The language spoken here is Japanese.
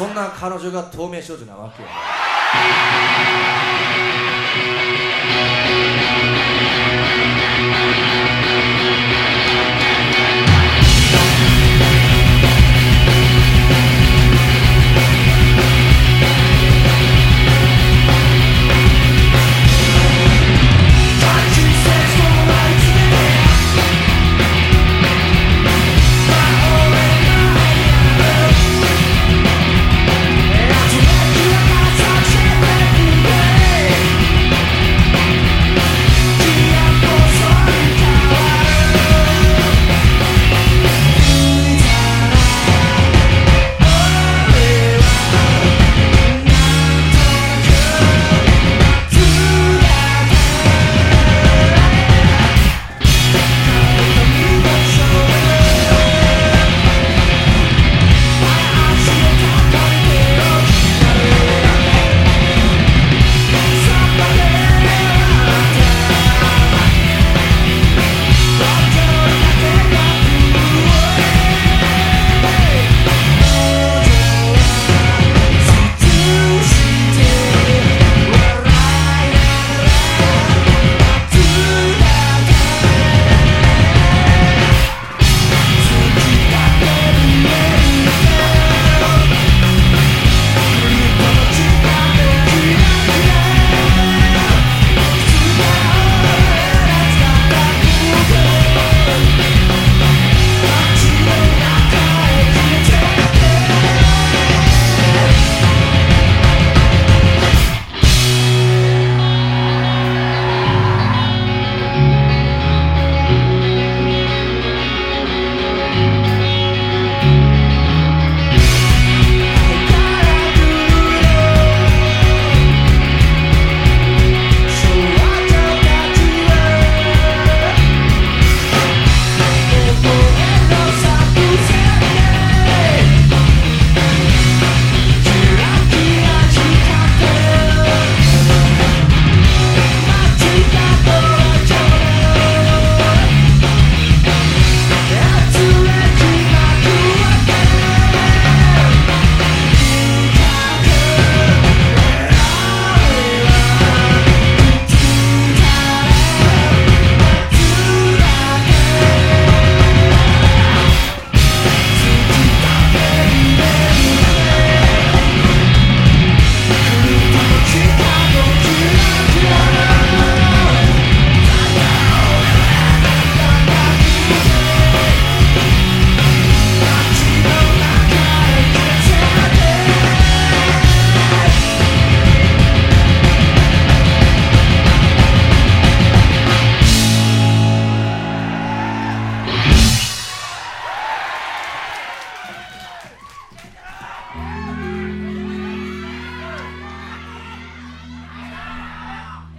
そんな彼女が透明少女なわけよ。